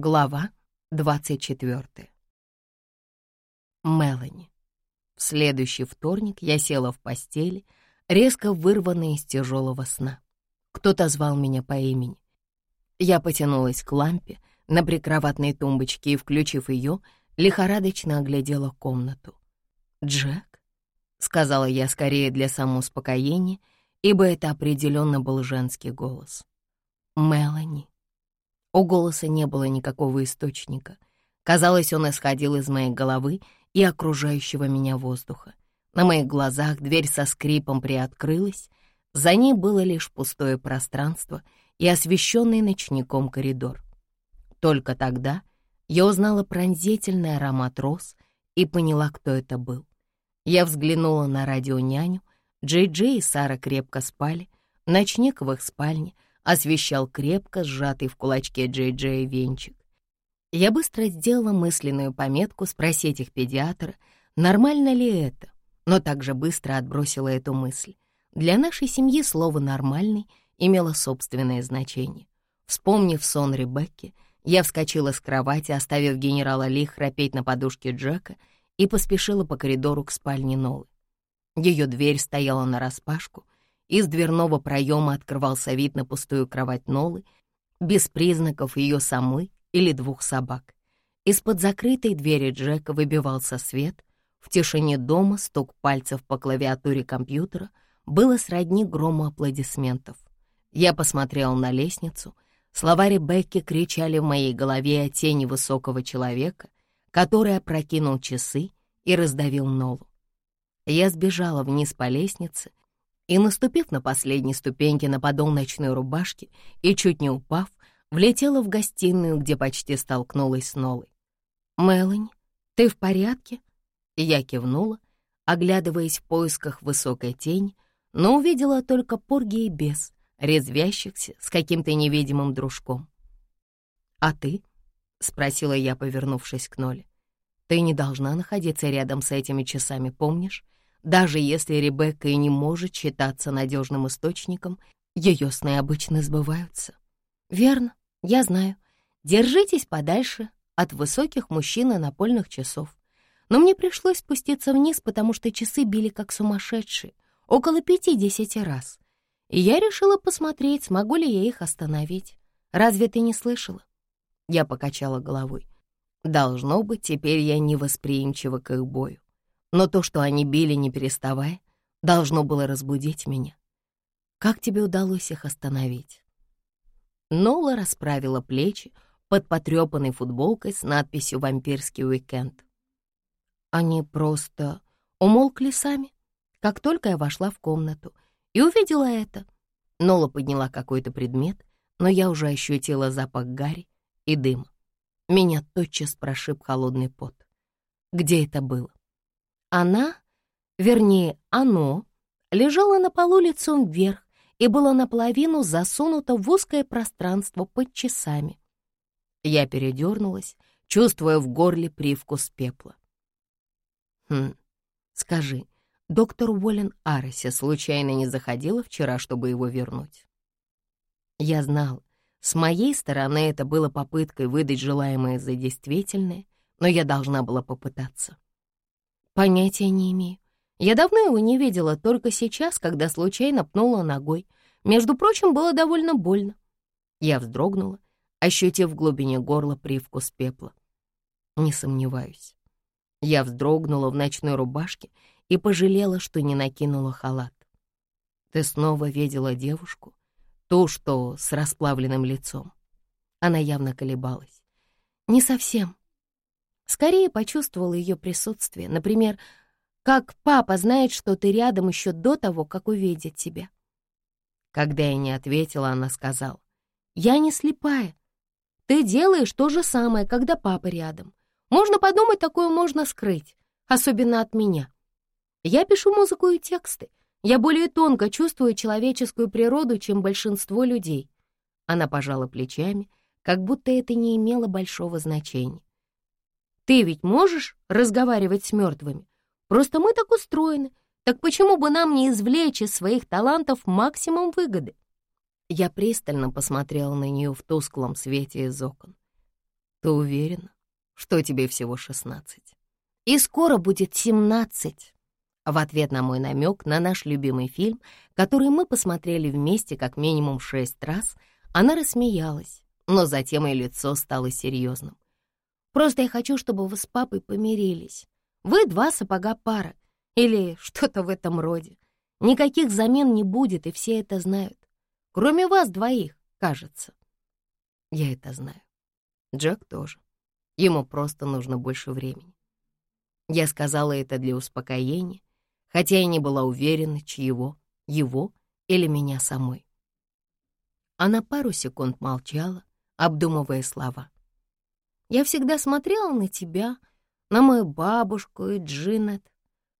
Глава 24. Мелани. В следующий вторник я села в постели, резко вырванная из тяжелого сна. Кто-то звал меня по имени. Я потянулась к лампе на прикроватной тумбочке и, включив ее, лихорадочно оглядела комнату. «Джек?» — сказала я скорее для самоуспокоения, ибо это определенно был женский голос. «Мелани». У голоса не было никакого источника. Казалось, он исходил из моей головы и окружающего меня воздуха. На моих глазах дверь со скрипом приоткрылась, за ней было лишь пустое пространство и освещенный ночником коридор. Только тогда я узнала пронзительный аромат роз и поняла, кто это был. Я взглянула на радионяню, Джей-Джей и Сара крепко спали, ночник в их спальне — освещал крепко сжатый в кулачке Джей-Джей венчик. Я быстро сделала мысленную пометку спросить их педиатра, нормально ли это, но также быстро отбросила эту мысль. Для нашей семьи слово «нормальный» имело собственное значение. Вспомнив сон Ребекки, я вскочила с кровати, оставив генерала Ли храпеть на подушке Джека, и поспешила по коридору к спальне Нолы. Ее дверь стояла нараспашку, из дверного проема открывался вид на пустую кровать Нолы, без признаков ее самой или двух собак. Из-под закрытой двери Джека выбивался свет. В тишине дома стук пальцев по клавиатуре компьютера было сродни грому аплодисментов. Я посмотрел на лестницу. Слова Ребекки кричали в моей голове о тени высокого человека, который опрокинул часы и раздавил Нолу. Я сбежала вниз по лестнице и, наступив на последней ступеньке на подол ночной рубашки и чуть не упав, влетела в гостиную, где почти столкнулась с Нолой. «Мелани, ты в порядке?» Я кивнула, оглядываясь в поисках высокой тени, но увидела только порги и бес, резвящихся с каким-то невидимым дружком. «А ты?» — спросила я, повернувшись к Ноле. «Ты не должна находиться рядом с этими часами, помнишь? Даже если Ребекка и не может считаться надежным источником, ее сны обычно сбываются. Верно, я знаю. Держитесь подальше от высоких мужчин и напольных часов. Но мне пришлось спуститься вниз, потому что часы били как сумасшедшие, около пяти-десяти раз. И я решила посмотреть, смогу ли я их остановить. Разве ты не слышала? Я покачала головой. Должно быть, теперь я невосприимчива к их бою но то, что они били, не переставая, должно было разбудить меня. Как тебе удалось их остановить? Нола расправила плечи под потрепанной футболкой с надписью «Вампирский уикенд». Они просто умолкли сами, как только я вошла в комнату и увидела это. Нола подняла какой-то предмет, но я уже ощутила запах гари и дыма. Меня тотчас прошиб холодный пот. Где это было? Она, вернее, оно, лежало на полу лицом вверх и было наполовину засунуто в узкое пространство под часами. Я передернулась, чувствуя в горле привкус пепла. «Хм, скажи, доктор Уоллен Ареси случайно не заходила вчера, чтобы его вернуть?» Я знал, с моей стороны это было попыткой выдать желаемое за действительное, но я должна была попытаться. Понятия не имею. Я давно его не видела, только сейчас, когда случайно пнула ногой. Между прочим, было довольно больно. Я вздрогнула, ощутив в глубине горла привкус пепла. Не сомневаюсь. Я вздрогнула в ночной рубашке и пожалела, что не накинула халат. Ты снова видела девушку? Ту, что с расплавленным лицом. Она явно колебалась. Не совсем. Скорее почувствовала ее присутствие. Например, как папа знает, что ты рядом еще до того, как увидит тебя. Когда я не ответила, она сказала, «Я не слепая. Ты делаешь то же самое, когда папа рядом. Можно подумать, такое можно скрыть, особенно от меня. Я пишу музыку и тексты. Я более тонко чувствую человеческую природу, чем большинство людей». Она пожала плечами, как будто это не имело большого значения. Ты ведь можешь разговаривать с мертвыми? Просто мы так устроены, Так почему бы нам не извлечь из своих талантов максимум выгоды? Я пристально посмотрела на нее в тусклом свете из окон. Ты уверена, что тебе всего шестнадцать? И скоро будет семнадцать. В ответ на мой намек на наш любимый фильм, который мы посмотрели вместе как минимум шесть раз, она рассмеялась, но затем ее лицо стало серьезным. «Просто я хочу, чтобы вы с папой помирились. Вы два сапога пара, или что-то в этом роде. Никаких замен не будет, и все это знают. Кроме вас двоих, кажется. Я это знаю. Джек тоже. Ему просто нужно больше времени. Я сказала это для успокоения, хотя и не была уверена, чьего, его или меня самой. Она пару секунд молчала, обдумывая слова. «Я всегда смотрела на тебя, на мою бабушку и Джинет,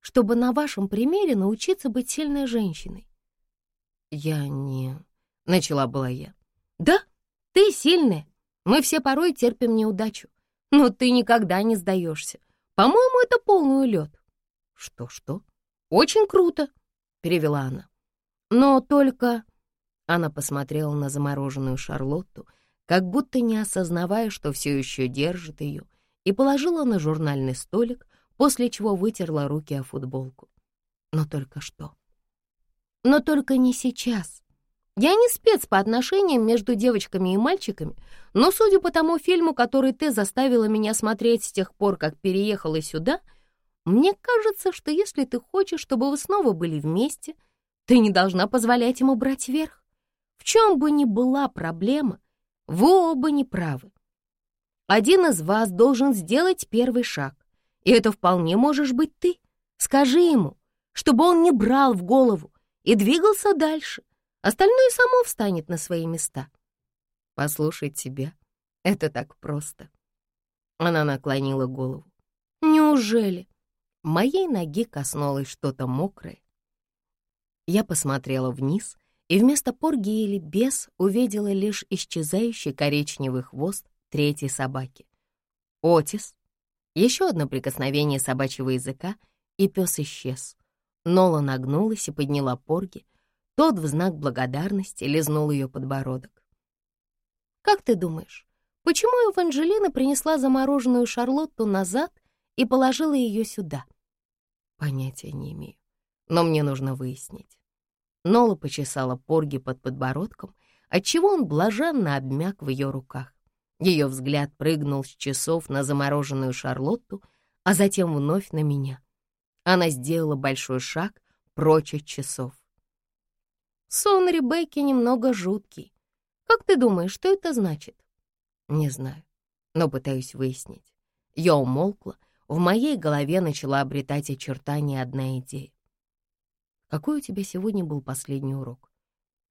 чтобы на вашем примере научиться быть сильной женщиной». «Я не...» — начала была я. «Да, ты сильная. Мы все порой терпим неудачу, но ты никогда не сдаешься. По-моему, это полный улет». «Что-что?» «Очень круто», — перевела она. «Но только...» Она посмотрела на замороженную Шарлотту, как будто не осознавая, что все еще держит ее, и положила на журнальный столик, после чего вытерла руки о футболку. Но только что. Но только не сейчас. Я не спец по отношениям между девочками и мальчиками, но судя по тому фильму, который ты заставила меня смотреть с тех пор, как переехала сюда — мне кажется, что если ты хочешь, чтобы вы снова были вместе, ты не должна позволять ему брать верх. В чем бы ни была проблема, вы оба не правы. Один из вас должен сделать первый шаг, и это вполне можешь быть ты. Скажи ему, чтобы он не брал в голову и двигался дальше. Остальное само встанет на свои места. Послушать тебя — это так просто. Она наклонила голову. Неужели? Моей ноги коснулось что-то мокрое. Я посмотрела вниз и вместо порги или бес увидела лишь исчезающий коричневый хвост третьей собаки. Отис. Еще одно прикосновение собачьего языка, и пес исчез. Нола нагнулась и подняла порги. Тот в знак благодарности лизнул ее подбородок. «Как ты думаешь, почему Эванжелина принесла замороженную Шарлотту назад и положила ее сюда?» Понятия не имею, но мне нужно выяснить. Нола почесала Порги под подбородком, отчего он блаженно обмяк в ее руках. Ее взгляд прыгнул с часов на замороженную Шарлотту, а затем вновь на меня. Она сделала большой шаг прочь от часов. Сон Ребекки немного жуткий. Как ты думаешь, что это значит? Не знаю, но пытаюсь выяснить. Я умолкла, в моей голове начала обретать очертания одна идея. Какой у тебя сегодня был последний урок?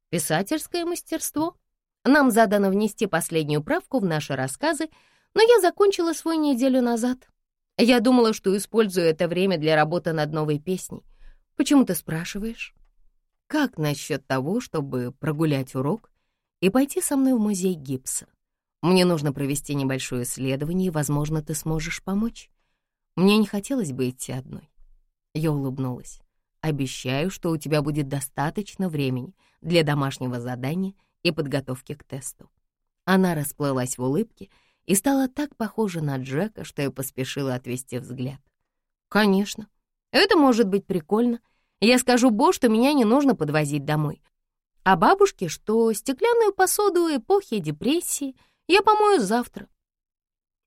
Писательское мастерство. Нам задано внести последнюю правку в наши рассказы, но я закончила свой неделю назад. Я думала, что использую это время для работы над новой песней. Почему ты спрашиваешь? Как насчет того, чтобы прогулять урок и пойти со мной в музей гипса? Мне нужно провести небольшое исследование, и, возможно, ты сможешь помочь. Мне не хотелось бы идти одной. Я улыбнулась. Обещаю, что у тебя будет достаточно времени для домашнего задания и подготовки к тесту. Она расплылась в улыбке и стала так похожа на Джека, что я поспешила отвести взгляд. «Конечно. Это может быть прикольно. Я скажу Бо, что меня не нужно подвозить домой. А бабушке, что стеклянную посуду эпохи депрессии я помою завтра».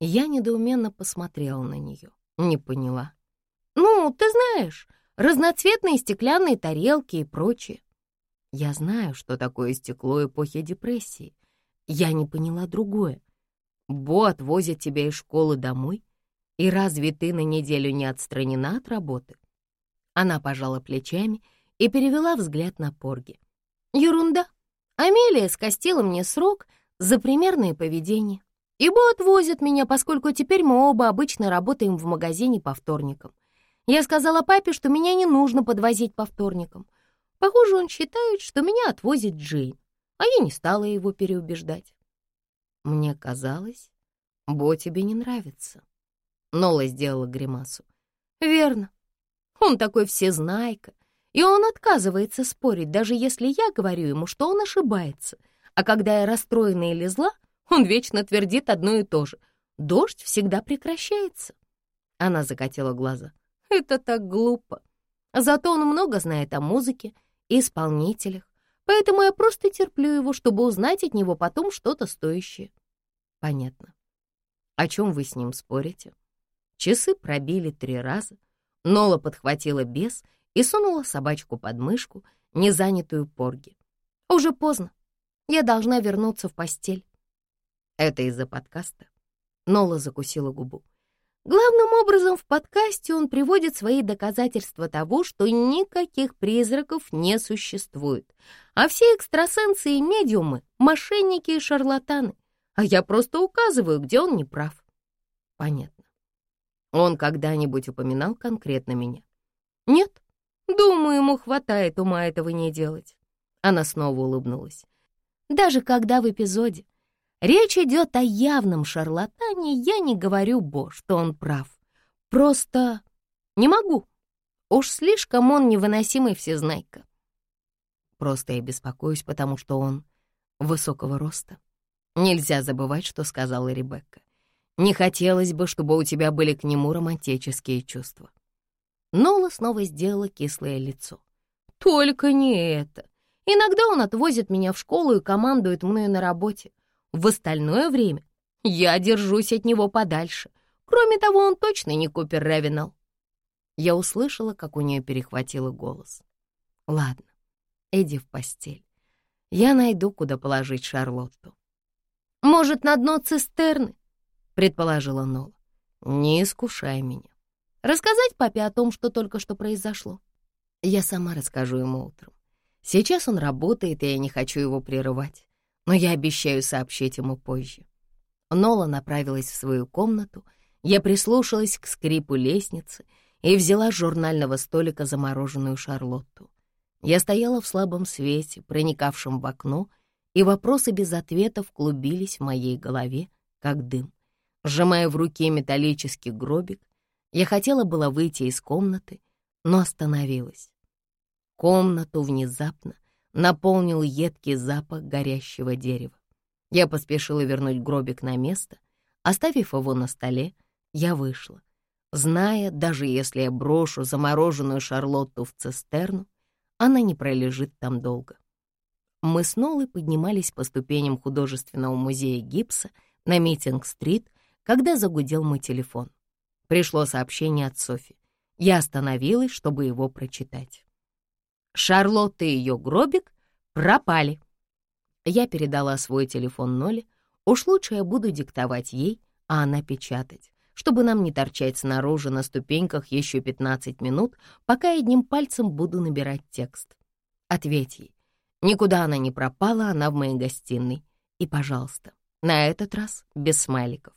Я недоуменно посмотрела на нее. Не поняла. Ну, ты знаешь, разноцветные стеклянные тарелки и прочее. Я знаю, что такое стекло эпохи депрессии. Я не поняла другое. Бо отвозит тебя из школы домой, и разве ты на неделю не отстранена от работы? Она пожала плечами и перевела взгляд на Порги. Ерунда. Амелия скостила мне срок за примерное поведение. Ибо отвозят меня, поскольку теперь мы оба обычно работаем в магазине по вторникам. Я сказала папе, что меня не нужно подвозить по вторникам. Похоже, он считает, что меня отвозит Джейн, а я не стала его переубеждать. Мне казалось, Бо тебе не нравится. Нола сделала гримасу. Верно. Он такой всезнайка, и он отказывается спорить, даже если я говорю ему, что он ошибается. А когда я расстроена или зла, он вечно твердит одно и то же. Дождь всегда прекращается. Она закатила глаза. Это так глупо. Зато он много знает о музыке и исполнителях, поэтому я просто терплю его, чтобы узнать от него потом что-то стоящее. Понятно. О чем вы с ним спорите? Часы пробили три раза. Нола подхватила бес и сунула собачку под мышку, не занятую порги. Уже поздно. Я должна вернуться в постель. Это из-за подкаста. Нола закусила губу. Главным образом в подкасте он приводит свои доказательства того, что никаких призраков не существует, а все экстрасенсы и медиумы — мошенники и шарлатаны, а я просто указываю, где он не прав. Понятно. Он когда-нибудь упоминал конкретно меня? Нет. Думаю, ему хватает ума этого не делать. Она снова улыбнулась. Даже когда в эпизоде Речь идет о явном шарлатане, я не говорю, Бо, что он прав. Просто не могу. Уж слишком он невыносимый всезнайка. Просто я беспокоюсь, потому что он высокого роста. Нельзя забывать, что сказала Ребекка. Не хотелось бы, чтобы у тебя были к нему романтические чувства. Нола снова сделала кислое лицо. Только не это. Иногда он отвозит меня в школу и командует мною на работе. В остальное время я держусь от него подальше. Кроме того, он точно не Купер Ревенал. Я услышала, как у нее перехватило голос. Ладно, иди в постель. Я найду, куда положить Шарлотту. Может, на дно цистерны? Предположила Нола. Не искушай меня. Рассказать папе о том, что только что произошло? Я сама расскажу ему утром. Сейчас он работает, и я не хочу его прерывать но я обещаю сообщить ему позже. Нола направилась в свою комнату, я прислушалась к скрипу лестницы и взяла с журнального столика замороженную шарлотту. Я стояла в слабом свете, проникавшем в окно, и вопросы без ответов клубились в моей голове, как дым. Сжимая в руке металлический гробик, я хотела было выйти из комнаты, но остановилась. Комнату внезапно наполнил едкий запах горящего дерева. Я поспешила вернуть гробик на место. Оставив его на столе, я вышла, зная, даже если я брошу замороженную Шарлотту в цистерну, она не пролежит там долго. Мы с Нолой поднимались по ступеням художественного музея гипса на Митинг-стрит, когда загудел мой телефон. Пришло сообщение от Софи. Я остановилась, чтобы его прочитать. Шарлотта и ее гробик пропали. Я передала свой телефон Ноле. Уж лучше я буду диктовать ей, а она печатать, чтобы нам не торчать снаружи на ступеньках еще 15 минут, пока я одним пальцем буду набирать текст. Ответь ей. Никуда она не пропала, она в моей гостиной. И, пожалуйста, на этот раз без смайликов.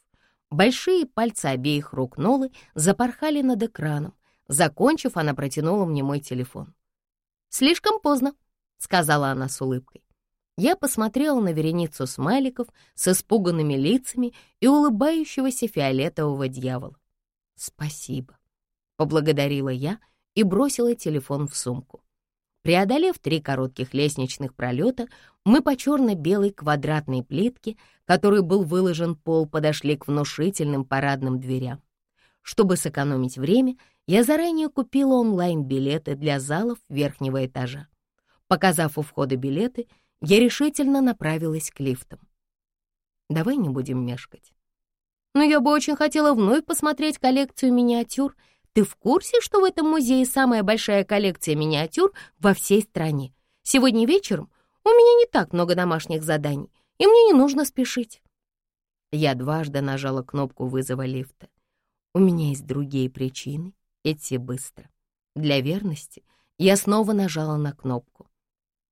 Большие пальцы обеих рук Нолы запорхали над экраном. Закончив, она протянула мне мой телефон. «Слишком поздно», — сказала она с улыбкой. Я посмотрела на вереницу смайликов с испуганными лицами и улыбающегося фиолетового дьявола. «Спасибо», — поблагодарила я и бросила телефон в сумку. Преодолев три коротких лестничных пролета, мы по черно-белой квадратной плитке, которой был выложен пол, подошли к внушительным парадным дверям. Чтобы сэкономить время, я заранее купила онлайн-билеты для залов верхнего этажа. Показав у входа билеты, я решительно направилась к лифтам. Давай не будем мешкать. Но я бы очень хотела вновь посмотреть коллекцию миниатюр. Ты в курсе, что в этом музее самая большая коллекция миниатюр во всей стране? Сегодня вечером у меня не так много домашних заданий, и мне не нужно спешить. Я дважды нажала кнопку вызова лифта. У меня есть другие причины идти быстро. Для верности я снова нажала на кнопку.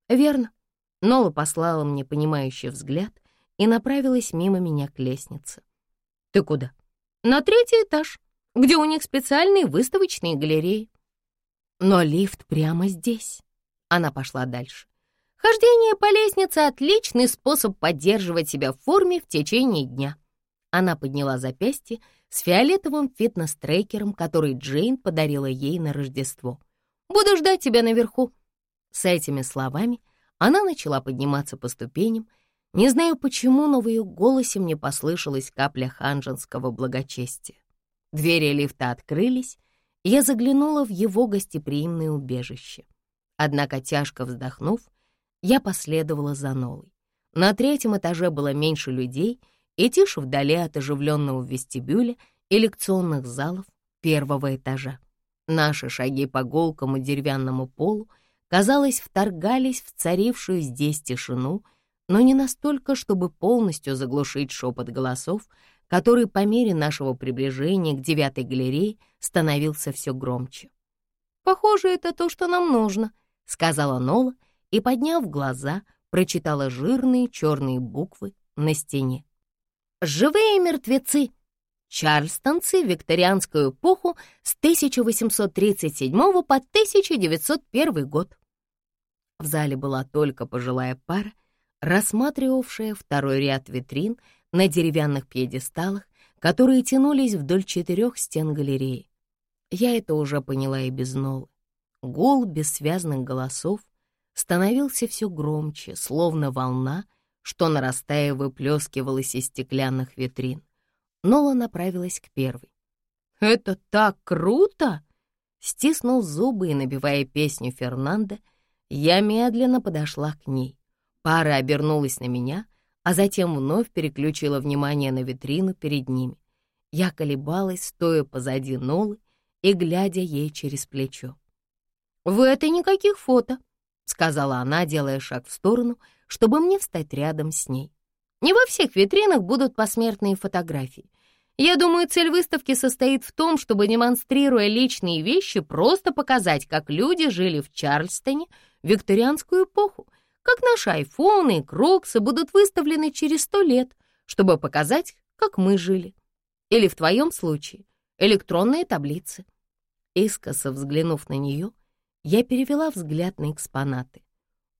Верно. Нола послала мне понимающий взгляд и направилась мимо меня к лестнице. Ты куда? На третий этаж, где у них специальные выставочные галереи. Но лифт прямо здесь. Она пошла дальше. Хождение по лестнице — отличный способ поддерживать себя в форме в течение дня. Она подняла запястье с фиолетовым фитнес-трекером, который Джейн подарила ей на Рождество. Буду ждать тебя наверху». С этими словами она начала подниматься по ступеням. Не знаю почему, но в ее голосе мне послышалась капля ханжинского благочестия. Двери лифта открылись, и я заглянула в его гостеприимное убежище. Однако, тяжко вздохнув, я последовала за Нолой. На третьем этаже было меньше людей и тише вдали от оживленного вестибюля и лекционных залов первого этажа. Наши шаги по голкому деревянному полу, казалось, вторгались в царившую здесь тишину, но не настолько, чтобы полностью заглушить шепот голосов, который по мере нашего приближения к девятой галерее становился все громче. «Похоже, это то, что нам нужно», — сказала Нола и, подняв глаза, прочитала жирные черные буквы на стене. «Живые мертвецы!» Чарльстонцы в викторианскую эпоху с 1837 по 1901 год. В зале была только пожилая пара, рассматривавшая второй ряд витрин на деревянных пьедесталах, которые тянулись вдоль четырех стен галереи. Я это уже поняла и без Нолы. Гул бессвязных голосов становился все громче, словно волна, что, нарастая, выплескивалась из стеклянных витрин. Нола направилась к первой. «Это так круто!» Стиснув зубы и набивая песню Фернанда, я медленно подошла к ней. Пара обернулась на меня, а затем вновь переключила внимание на витрину перед ними. Я колебалась, стоя позади Нолы и глядя ей через плечо. «В этой никаких фото», — сказала она, делая шаг в сторону, чтобы мне встать рядом с ней. «Не во всех витринах будут посмертные фотографии. Я думаю, цель выставки состоит в том, чтобы, демонстрируя личные вещи, просто показать, как люди жили в Чарльстоне в викторианскую эпоху, как наши айфоны и кроксы будут выставлены через сто лет, чтобы показать, как мы жили. Или в твоем случае электронные таблицы. Искоса взглянув на нее, я перевела взгляд на экспонаты.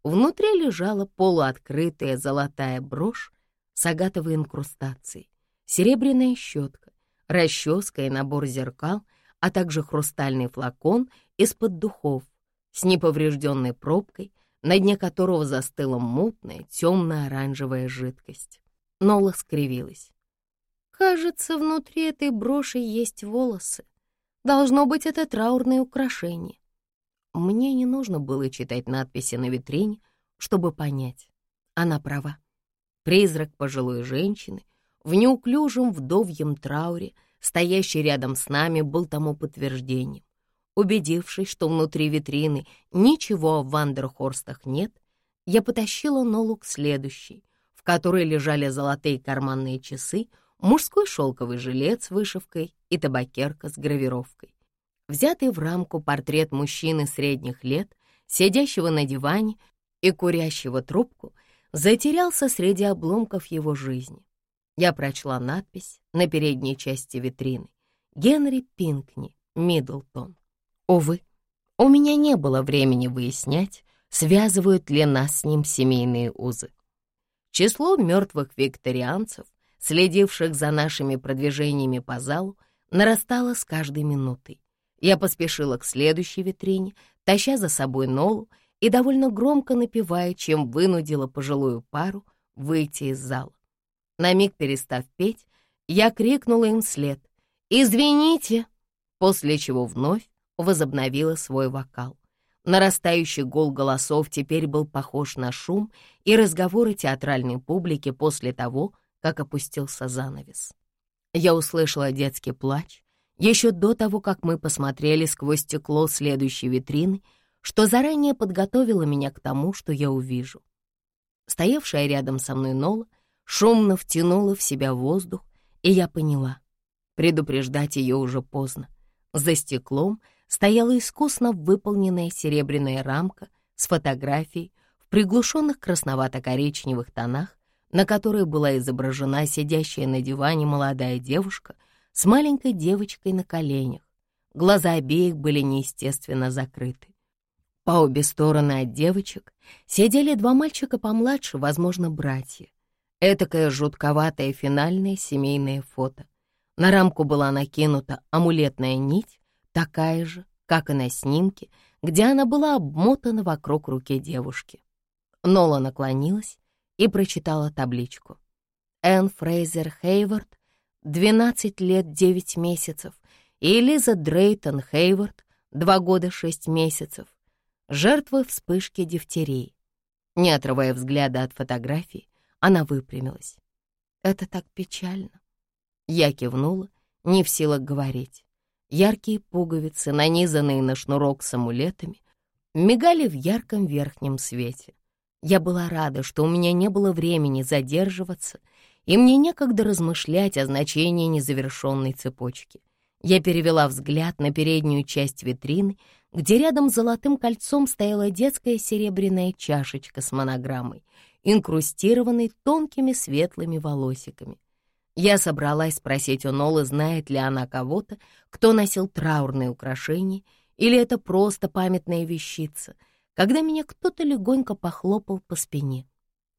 Внутри лежала полуоткрытая золотая брошь с агатовой инкрустацией, серебряная щетка, расческа и набор зеркал, а также хрустальный флакон из-под духов с неповрежденной пробкой, на дне которого застыла мутная темно-оранжевая жидкость. Нола скривилась. «Кажется, внутри этой броши есть волосы. Должно быть, это траурное украшение. Мне не нужно было читать надписи на витрине, чтобы понять. Она права. Призрак пожилой женщины в неуклюжем вдовьем трауре, стоящий рядом с нами, был тому подтверждением. Убедившись, что внутри витрины ничего в Вандерхорстах нет, я потащила Нолу к следующей, в которой лежали золотые карманные часы, мужской шелковый жилет с вышивкой и табакерка с гравировкой. Взятый в рамку портрет мужчины средних лет, сидящего на диване и курящего трубку, затерялся среди обломков его жизни. Я прочла надпись на передней части витрины «Генри Пинкни, Миддлтон». Увы, у меня не было времени выяснять, связывают ли нас с ним семейные узы. Число мертвых викторианцев, следивших за нашими продвижениями по залу, нарастало с каждой минутой. Я поспешила к следующей витрине, таща за собой Нолу и довольно громко напевая, чем вынудила пожилую пару выйти из зала. На миг перестав петь, я крикнула им вслед «Извините!», после чего вновь возобновила свой вокал. Нарастающий гул голосов теперь был похож на шум и разговоры театральной публики после того, как опустился занавес. Я услышала детский плач, еще до того, как мы посмотрели сквозь стекло следующей витрины, что заранее подготовило меня к тому, что я увижу. Стоявшая рядом со мной Нола шумно втянула в себя воздух, и я поняла. Предупреждать ее уже поздно. За стеклом стояла искусно выполненная серебряная рамка с фотографией в приглушенных красновато-коричневых тонах, на которой была изображена сидящая на диване молодая девушка — с маленькой девочкой на коленях. Глаза обеих были неестественно закрыты. По обе стороны от девочек сидели два мальчика помладше, возможно, братья. Этакое жутковатое финальное семейное фото. На рамку была накинута амулетная нить, такая же, как и на снимке, где она была обмотана вокруг руки девушки. Нола наклонилась и прочитала табличку. Энн Фрейзер Хейвард, 12 лет 9 месяцев, и Элиза Дрейтон Хейвард, 2 года 6 месяцев, жертвы вспышки дифтерии. Не отрывая взгляда от фотографии, она выпрямилась. «Это так печально». Я кивнула, не в силах говорить. Яркие пуговицы, нанизанные на шнурок с амулетами, мигали в ярком верхнем свете. Я была рада, что у меня не было времени задерживаться, и мне некогда размышлять о значении незавершенной цепочки. Я перевела взгляд на переднюю часть витрины, где рядом с золотым кольцом стояла детская серебряная чашечка с монограммой, инкрустированной тонкими светлыми волосиками. Я собралась спросить у Нолы, знает ли она кого-то, кто носил траурные украшения, или это просто памятная вещица, когда меня кто-то легонько похлопал по спине.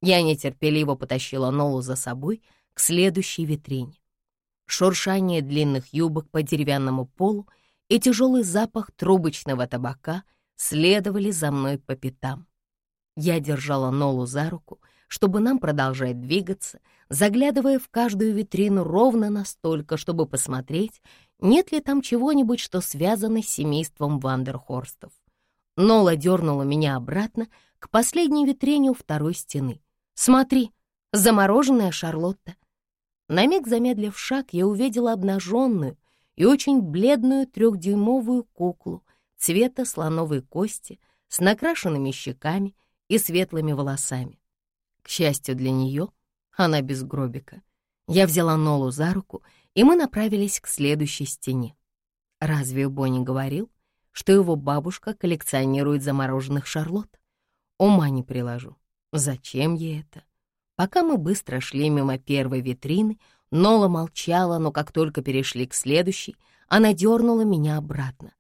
Я нетерпеливо потащила Нолу за собой к следующей витрине. Шуршание длинных юбок по деревянному полу и тяжелый запах трубочного табака следовали за мной по пятам. Я держала Нолу за руку, чтобы нам продолжать двигаться, заглядывая в каждую витрину ровно настолько, чтобы посмотреть, нет ли там чего-нибудь, что связано с семейством Вандерхорстов. Нола дернула меня обратно к последней витрине у второй стены. «Смотри, замороженная Шарлотта». На миг замедлив шаг, я увидела обнаженную и очень бледную трехдюймовую куклу цвета слоновой кости с накрашенными щеками и светлыми волосами. К счастью для нее, она без гробика. Я взяла Нолу за руку, и мы направились к следующей стене. Разве Бонни говорил, что его бабушка коллекционирует замороженных шарлот? Ума не приложу. Зачем ей это? Пока мы быстро шли мимо первой витрины, Нола молчала, но как только перешли к следующей, она дернула меня обратно.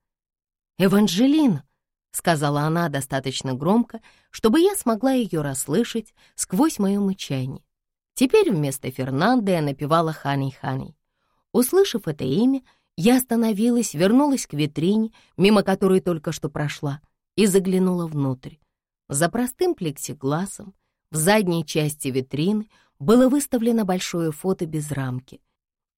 «Эванжелина!» — сказала она достаточно громко, чтобы я смогла ее расслышать сквозь мое мычание. Теперь вместо Фернанды я напевала «Ханей-Ханей». Услышав это имя, я остановилась, вернулась к витрине, мимо которой только что прошла, и заглянула внутрь. За простым плексигласом в задней части витрины было выставлено большое фото без рамки,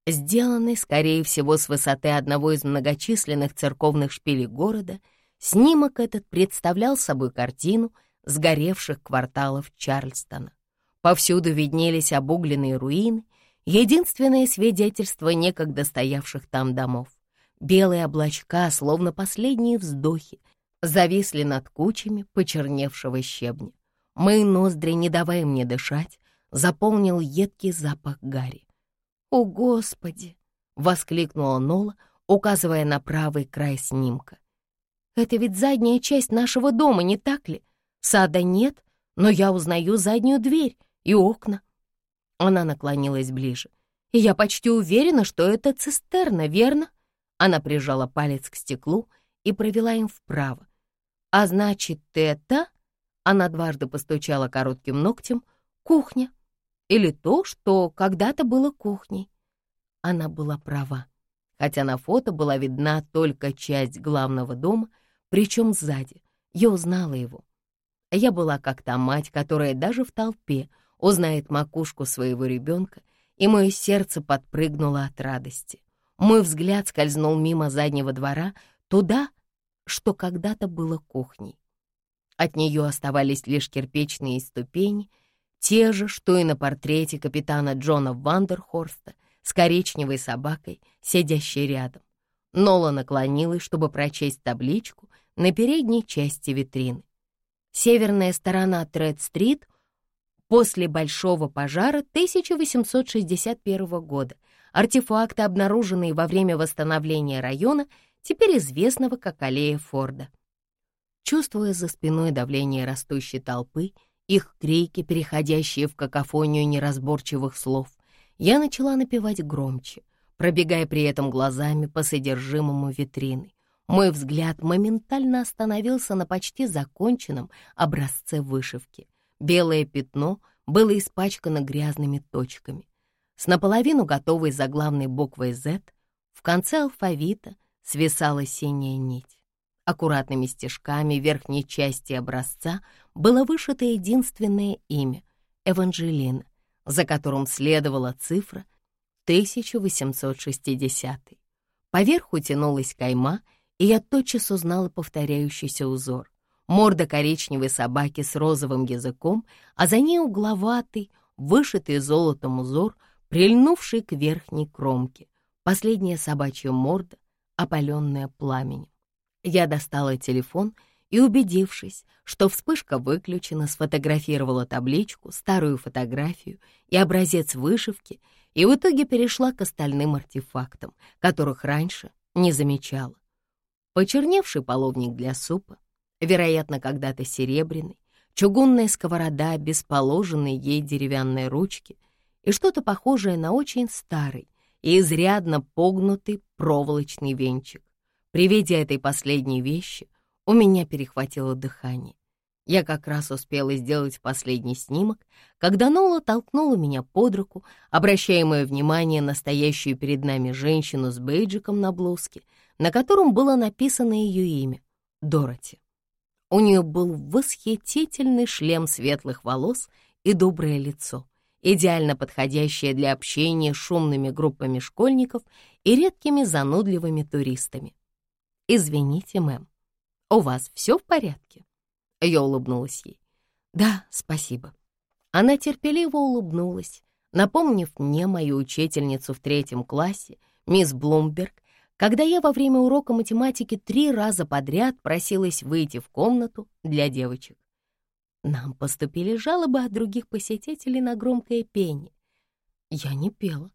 сделанное, скорее всего, с высоты одного из многочисленных церковных шпилей города — Снимок этот представлял собой картину сгоревших кварталов Чарльстона. Повсюду виднелись обугленные руины, единственное свидетельство некогда стоявших там домов. Белые облачка, словно последние вздохи, зависли над кучами почерневшего щебня. Мои ноздри, не давая мне дышать, заполнил едкий запах гари. «О, Господи!» — воскликнула Нола, указывая на правый край снимка. Это ведь задняя часть нашего дома, не так ли? Сада нет, но я узнаю заднюю дверь и окна. Она наклонилась ближе. И я почти уверена, что это цистерна, верно? Она прижала палец к стеклу и провела им вправо. А значит, это... Она дважды постучала коротким ногтем. Кухня. Или то, что когда-то было кухней. Она была права. Хотя на фото была видна только часть главного дома — причем сзади. Я узнала его. Я была как та мать, которая даже в толпе узнает макушку своего ребенка, и мое сердце подпрыгнуло от радости. Мой взгляд скользнул мимо заднего двора туда, что когда-то было кухней. От нее оставались лишь кирпичные ступени, те же, что и на портрете капитана Джона Вандерхорста с коричневой собакой, сидящей рядом. Нола наклонилась, чтобы прочесть табличку на передней части витрины. Северная сторона Тред-стрит после большого пожара 1861 года. Артефакты, обнаруженные во время восстановления района, теперь известного как аллея Форда. Чувствуя за спиной давление растущей толпы, их крики, переходящие в какофонию неразборчивых слов, я начала напевать громче, пробегая при этом глазами по содержимому витрины. Мой взгляд моментально остановился на почти законченном образце вышивки. Белое пятно было испачкано грязными точками. С наполовину готовой заглавной буквой «Z» в конце алфавита свисала синяя нить. Аккуратными стежками верхней части образца было вышито единственное имя — Эванжелина, за которым следовала цифра 1860. Поверху тянулась кайма, и я тотчас узнала повторяющийся узор. Морда коричневой собаки с розовым языком, а за ней угловатый, вышитый золотом узор, прильнувший к верхней кромке. Последняя собачья морда, опаленная пламенем. Я достала телефон и, убедившись, что вспышка выключена, сфотографировала табличку, старую фотографию и образец вышивки, и в итоге перешла к остальным артефактам, которых раньше не замечала. Почерневший половник для супа, вероятно, когда-то серебряный, чугунная сковорода без положенной ей деревянной ручки и что-то похожее на очень старый и изрядно погнутый проволочный венчик. При виде этой последней вещи у меня перехватило дыхание. Я как раз успела сделать последний снимок, когда Нола толкнула меня под руку, обращая мое внимание на стоящую перед нами женщину с бейджиком на блузке, на котором было написано ее имя — Дороти. У нее был восхитительный шлем светлых волос и доброе лицо, идеально подходящее для общения с шумными группами школьников и редкими занудливыми туристами. «Извините, мэм, у вас все в порядке?» Я улыбнулась ей. «Да, спасибо». Она терпеливо улыбнулась, напомнив мне мою учительницу в третьем классе, мисс Блумберг, когда я во время урока математики три раза подряд просилась выйти в комнату для девочек. Нам поступили жалобы от других посетителей на громкое пение. Я не пела,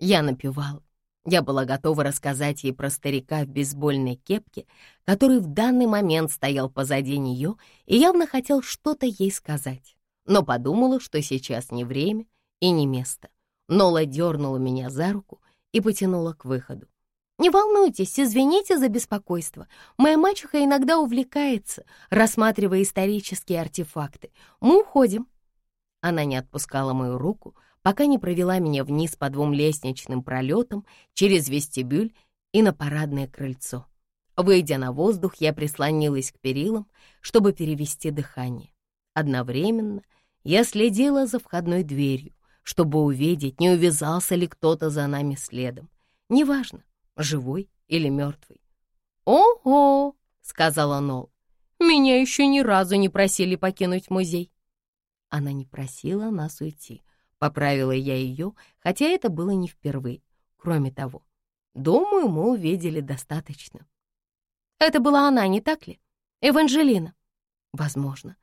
я напевала. Я была готова рассказать ей про старика в бейсбольной кепке, который в данный момент стоял позади нее и явно хотел что-то ей сказать. Но подумала, что сейчас не время и не место. Нола дернула меня за руку и потянула к выходу. «Не волнуйтесь, извините за беспокойство. Моя мачеха иногда увлекается, рассматривая исторические артефакты. Мы уходим». Она не отпускала мою руку, пока не провела меня вниз по двум лестничным пролетам, через вестибюль и на парадное крыльцо. Выйдя на воздух, я прислонилась к перилам, чтобы перевести дыхание. Одновременно я следила за входной дверью, чтобы увидеть, не увязался ли кто-то за нами следом. Неважно, живой или мертвый. «Ого!» — сказала Нол. «Меня еще ни разу не просили покинуть музей». Она не просила нас уйти, Поправила я ее, хотя это было не впервые. Кроме того, думаю, мы увидели достаточно. Это была она, не так ли? Эванжелина? Возможно.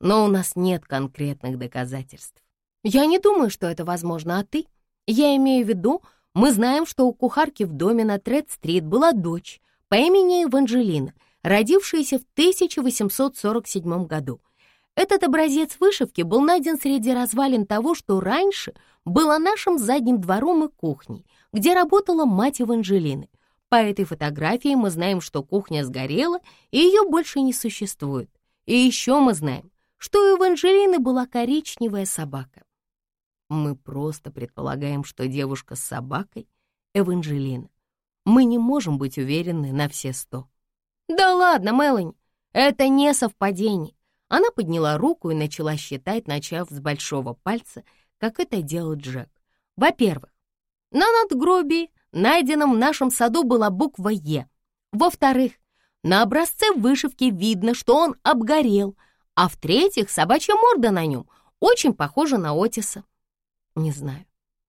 Но у нас нет конкретных доказательств. Я не думаю, что это возможно, а ты? Я имею в виду, мы знаем, что у кухарки в доме на Тред-стрит была дочь по имени Эванжелина, родившаяся в 1847 году — этот образец вышивки был найден среди развалин того, что раньше было нашим задним двором и кухней, где работала мать Эванжелины. По этой фотографии мы знаем, что кухня сгорела, и ее больше не существует. И еще мы знаем, что у Эванжелины была коричневая собака. Мы просто предполагаем, что девушка с собакой — Эванжелина. Мы не можем быть уверены на все сто. Да ладно, Мелани, это не совпадение. Она подняла руку и начала считать, начав с большого пальца, как это делал Джек. Во-первых, на надгробии, найденном в нашем саду, была буква «Е». Во-вторых, на образце вышивки видно, что он обгорел, а в-третьих, собачья морда на нем очень похожа на Отиса. Не знаю,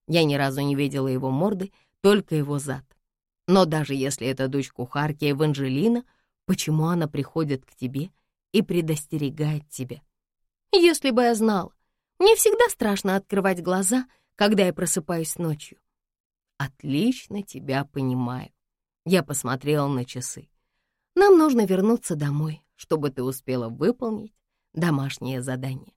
я ни разу не видела его морды, только его зад. Но даже если это дочь кухарки Эванжелина, почему она приходит к тебе — и предостерегает тебя. Если бы я знала, мне всегда страшно открывать глаза, когда я просыпаюсь ночью. Отлично тебя понимаю. Я посмотрела на часы. Нам нужно вернуться домой, чтобы ты успела выполнить домашнее задание.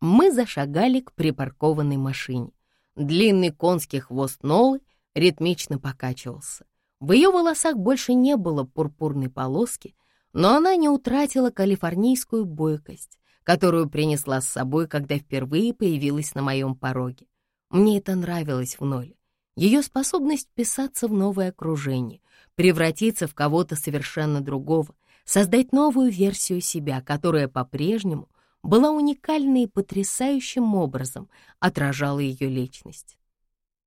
Мы зашагали к припаркованной машине. Длинный конский хвост Нолы ритмично покачивался. В ее волосах больше не было пурпурной полоски, но она не утратила калифорнийскую бойкость, которую принесла с собой, когда впервые появилась на моем пороге. Мне это нравилось в Ноле. Ее способность вписаться в новое окружение, превратиться в кого-то совершенно другого, создать новую версию себя, которая по-прежнему была уникальной и потрясающим образом отражала ее личность.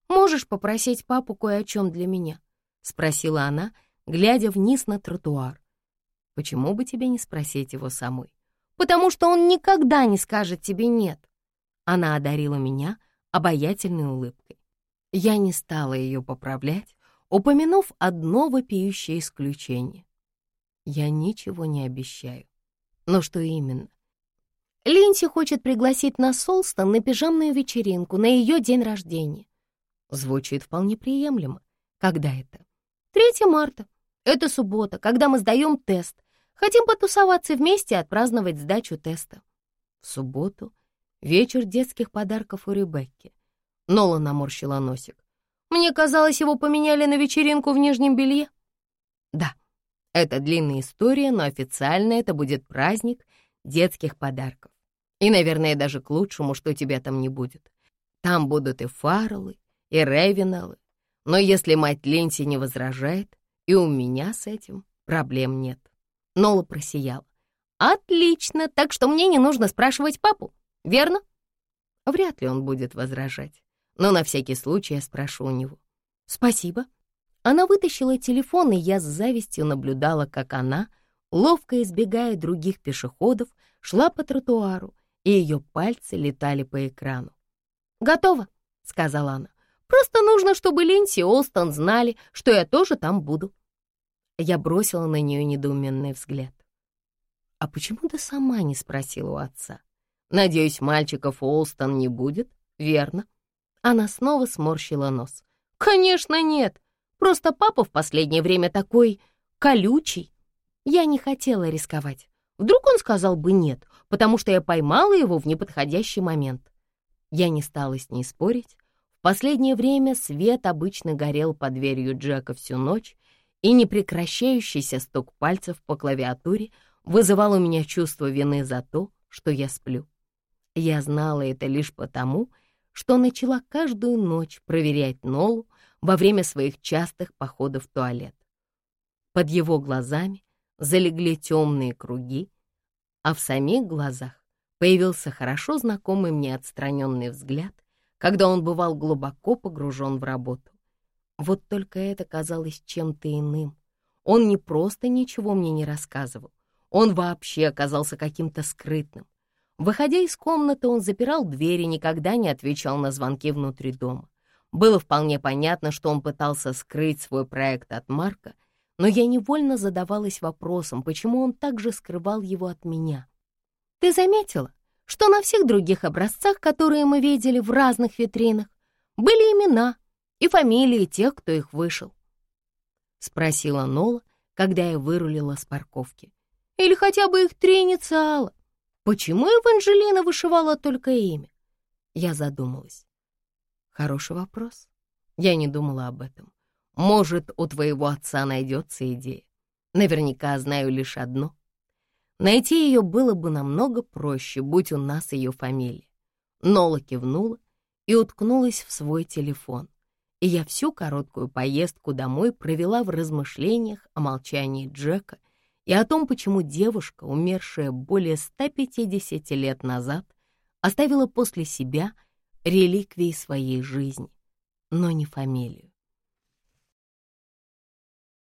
«Можешь попросить папу кое о чем для меня?» — спросила она, глядя вниз на тротуар. «Почему бы тебе не спросить его самой?» «Потому что он никогда не скажет тебе «нет». Она одарила меня обаятельной улыбкой. Я не стала ее поправлять, упомянув одно вопиющее исключение. Я ничего не обещаю. Но что именно? Линси хочет пригласить нас Солстон на пижамную вечеринку на ее день рождения. Звучит вполне приемлемо. Когда это? 3 марта. Это суббота, когда мы сдаем тест. Хотим потусоваться вместе и отпраздновать сдачу теста. В субботу вечер детских подарков у Ребекки. Нола наморщила носик. «Мне казалось, его поменяли на вечеринку в нижнем белье». «Да, это длинная история, но официально это будет праздник детских подарков. И, наверное, даже к лучшему, что тебя там не будет. Там будут и Фарреллы, и Ревенеллы. Но если мать Ленси не возражает, и у меня с этим проблем нет». Нола просияла. «Отлично, так что мне не нужно спрашивать папу, верно?» Вряд ли он будет возражать но на всякий случай я спрошу у него. «Спасибо». Она вытащила телефон, и я с завистью наблюдала, как она, ловко избегая других пешеходов, шла по тротуару, и ее пальцы летали по экрану. «Готово», — сказала она. «Просто нужно, чтобы Линси и Олстон знали, что я тоже там буду». Я бросила на нее недоуменный взгляд. «А почему ты сама не спросила у отца? Надеюсь, мальчиков Олстон не будет, верно?» Она снова сморщила нос. «Конечно нет. Просто папа в последнее время такой колючий. Я не хотела рисковать. Вдруг он сказал бы нет, потому что я поймала его в неподходящий момент. Я не стала с ней спорить. В последнее время свет обычно горел под дверью Джека всю ночь, и непрекращающийся стук пальцев по клавиатуре вызывал у меня чувство вины за то, что я сплю. Я знала это лишь потому, что начала каждую ночь проверять Нолу во время своих частых походов в туалет. Под его глазами залегли темные круги, а в самих глазах появился хорошо знакомый мне отстраненный взгляд, когда он бывал глубоко погружен в работу. Вот только это казалось чем-то иным. Он не просто ничего мне не рассказывал, он вообще оказался каким-то скрытным, Выходя из комнаты, он запирал дверь и никогда не отвечал на звонки внутри дома. Было вполне понятно, что он пытался скрыть свой проект от Марка, но я невольно задавалась вопросом, почему он также скрывал его от меня. «Ты заметила, что на всех других образцах, которые мы видели в разных витринах, были имена и фамилии тех, кто их вышел?» — спросила Нола, когда я вырулила с парковки. «Или хотя бы их три инициала. Почему Эванжелина вышивала только имя? Я задумалась. Хороший вопрос. Я не думала об этом. Может, у твоего отца найдется идея. Наверняка знаю лишь одно. Найти ее было бы намного проще, будь у нас ее фамилия. Нола кивнула и уткнулась в свой телефон. И я всю короткую поездку домой провела в размышлениях о молчании Джека и о том, почему девушка, умершая более 150 лет назад, оставила после себя реликвии своей жизни, но не фамилию.